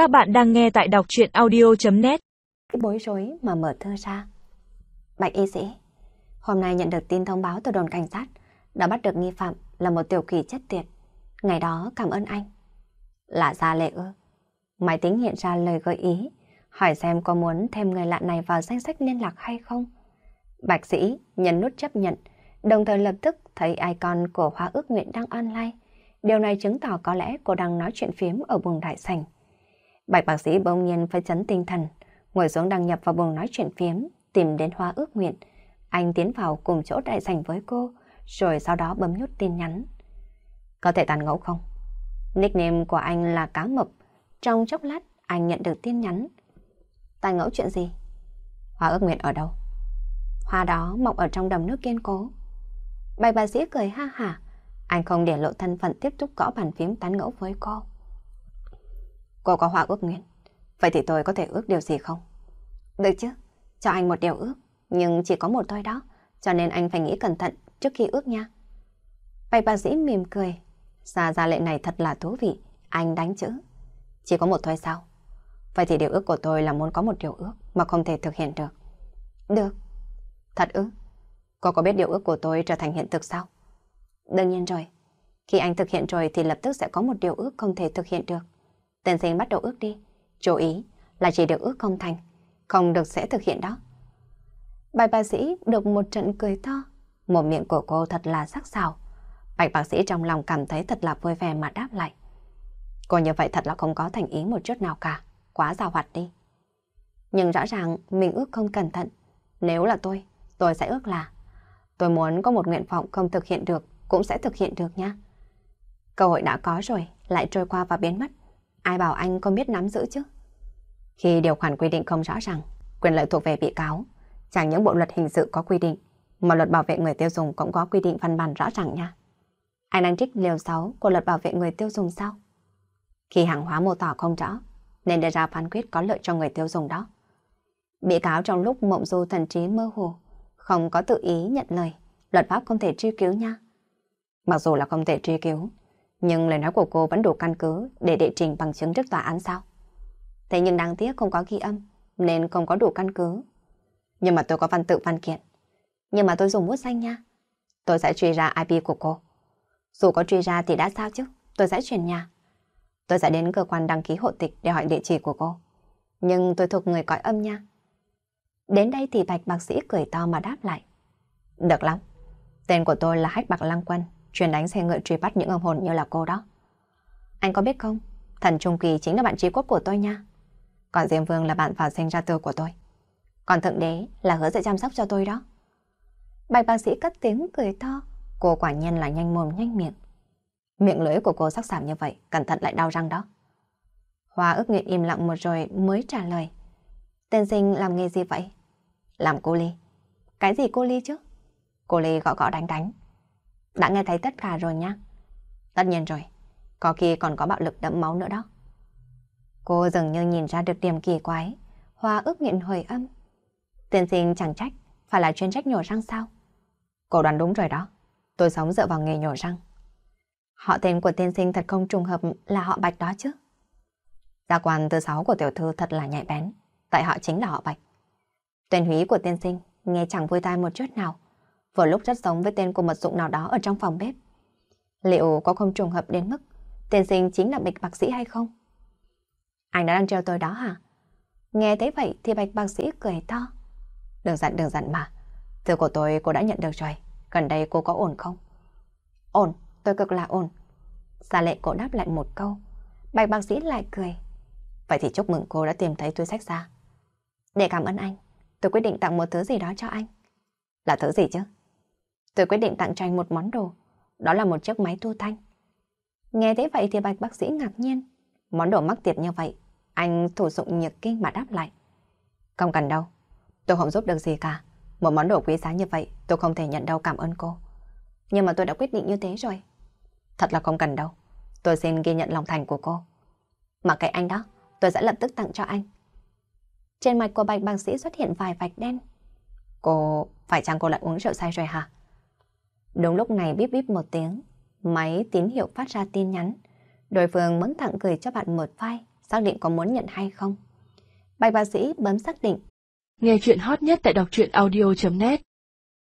Các bạn đang nghe tại đọc chuyện audio.net Bối rối mà mở thư ra. Bạch y sĩ, hôm nay nhận được tin thông báo từ đồn cảnh sát đã bắt được nghi phạm là một tiểu kỳ chất tiệt. Ngày đó cảm ơn anh. Lạ ra lệ ư. Máy tính hiện ra lời gợi ý, hỏi xem có muốn thêm người lạ này vào danh sách liên lạc hay không. Bạch sĩ nhấn nút chấp nhận, đồng thời lập tức thấy icon của Hoa ước nguyện đang online. Điều này chứng tỏ có lẽ cô đang nói chuyện phiếm ở buồng đại sảnh. Bạch bác sĩ bỗng nhiên phải chấn tinh thần, ngồi xuống đăng nhập vào buồng nói chuyện phiếm, tìm đến Hoa ước nguyện. Anh tiến vào cùng chỗ đại sảnh với cô, rồi sau đó bấm nút tin nhắn. Có thể tàn ngẫu không? Nickname của anh là Cá Mập. Trong chốc lát, anh nhận được tin nhắn. Tàn ngẫu chuyện gì? Hoa ước nguyện ở đâu? Hoa đó mọc ở trong đầm nước kiên cố. Bạch bác sĩ cười ha hả. Anh không để lộ thân phận tiếp tục gõ bàn phím tán ngẫu với cô. Cô có hoa ước nguyện. Vậy thì tôi có thể ước điều gì không? Được chứ, cho anh một điều ước, nhưng chỉ có một thôi đó, cho nên anh phải nghĩ cẩn thận trước khi ước nha. Bạch bác sĩ mỉm cười. Ra ra lệ này thật là thú vị, anh đánh chữ. Chỉ có một thôi sao? Vậy thì điều ước của tôi là muốn có một điều ước mà không thể thực hiện được. Được. Thật ư? Cô có biết điều ước của tôi trở thành hiện thực sao? Đương nhiên rồi. Khi anh thực hiện rồi thì lập tức sẽ có một điều ước không thể thực hiện được. Tên sinh bắt đầu ước đi. Chú ý là chỉ được ước không thành, không được sẽ thực hiện đó. Bài bác sĩ được một trận cười to. Một miệng của cô thật là sắc sảo. Bạch bác sĩ trong lòng cảm thấy thật là vui vẻ mà đáp lại. Cô như vậy thật là không có thành ý một chút nào cả. Quá rào hoạt đi. Nhưng rõ ràng mình ước không cẩn thận. Nếu là tôi, tôi sẽ ước là tôi muốn có một nguyện vọng không thực hiện được cũng sẽ thực hiện được nha. Cơ hội đã có rồi, lại trôi qua và biến mất. Ai bảo anh không biết nắm giữ chứ? Khi điều khoản quy định không rõ ràng, quyền lợi thuộc về bị cáo, chẳng những bộ luật hình sự có quy định, mà luật bảo vệ người tiêu dùng cũng có quy định văn bản rõ ràng nha. Anh đang trích liều 6 của luật bảo vệ người tiêu dùng sao? Khi hàng hóa mô tả không rõ, nên đưa ra phán quyết có lợi cho người tiêu dùng đó. Bị cáo trong lúc mộng du thần trí mơ hồ, không có tự ý nhận lời, luật pháp không thể truy cứu nha. Mặc dù là không thể truy cứu, nhưng lời nói của cô vẫn đủ căn cứ để đệ trình bằng chứng trước tòa án sao? Thế nhưng đáng tiếc không có ghi âm, nên không có đủ căn cứ. Nhưng mà tôi có văn tự văn kiện. Nhưng mà tôi dùng bút xanh nha. Tôi sẽ truy ra IP của cô. Dù có truy ra thì đã sao chứ, tôi sẽ chuyển nhà. Tôi sẽ đến cơ quan đăng ký hộ tịch để hỏi địa chỉ của cô. Nhưng tôi thuộc người cõi âm nha. Đến đây thì bạch bác sĩ cười to mà đáp lại. Được lắm. Tên của tôi là Hách Bạc Lăng Quân, chuyên đánh xe ngựa truy bắt những âm hồn như là cô đó. Anh có biết không, thần Trung Kỳ chính là bạn trí cốt của tôi nha. Còn Diêm Vương là bạn vào sinh ra tư của tôi. Còn Thượng Đế là hứa sẽ chăm sóc cho tôi đó. Bạch bác sĩ cất tiếng cười to, cô quả nhiên là nhanh mồm nhanh miệng. Miệng lưỡi của cô sắc sảm như vậy, cẩn thận lại đau răng đó. Hoa ước nguyện im lặng một rồi mới trả lời. Tên sinh làm nghề gì vậy? Làm cô ly. Cái gì cô ly chứ? Cô ly gõ gõ đánh đánh. Đã nghe thấy tất cả rồi nha. Tất nhiên rồi. Có khi còn có bạo lực đẫm máu nữa đó. Cô dường như nhìn ra được điểm kỳ quái. Hoa ước nghiện hồi âm. Tiên sinh chẳng trách, phải là chuyên trách nhổ răng sao? Cô đoán đúng rồi đó. Tôi sống dựa vào nghề nhổ răng. Họ tên của tiên sinh thật không trùng hợp là họ Bạch đó chứ. Gia quan thứ sáu của tiểu thư thật là nhạy bén. Tại họ chính là họ Bạch. Tên húy của tiên sinh nghe chẳng vui tai một chút nào. Vừa lúc rất giống với tên của mật dụng nào đó ở trong phòng bếp. Liệu có không trùng hợp đến mức tiên sinh chính là bạch bác sĩ hay không? Anh đã đang treo tôi đó hả? Nghe thấy vậy thì bạch bác sĩ cười to. Đừng giận đừng giận mà. Thư của tôi cô đã nhận được rồi. Gần đây cô có ổn không? Ổn, tôi cực là ổn. xa lệ cô đáp lại một câu. Bạch bác sĩ lại cười. Vậy thì chúc mừng cô đã tìm thấy túi sách ra. Để cảm ơn anh, tôi quyết định tặng một thứ gì đó cho anh. Là thứ gì chứ? Tôi quyết định tặng cho anh một món đồ. Đó là một chiếc máy thu thanh. Nghe thế vậy thì bạch bác sĩ ngạc nhiên. Món đồ mắc tiệt như vậy, anh thủ dụng nhiệt kinh mà đáp lại. Không cần đâu, tôi không giúp được gì cả. Một món đồ quý giá như vậy, tôi không thể nhận đâu cảm ơn cô. Nhưng mà tôi đã quyết định như thế rồi. Thật là không cần đâu. Tôi xin ghi nhận lòng thành của cô. Mà cái anh đó, tôi sẽ lập tức tặng cho anh. Trên mặt của bạch bác sĩ xuất hiện vài vạch đen. Cô, phải chăng cô lại uống rượu say rồi hả? Đúng lúc này bíp bíp một tiếng, máy tín hiệu phát ra tin nhắn. Đối phương muốn tặng gửi cho bạn một file, xác định có muốn nhận hay không. Bạch bác sĩ bấm xác định. Nghe chuyện hot nhất tại đọc truyện audio.net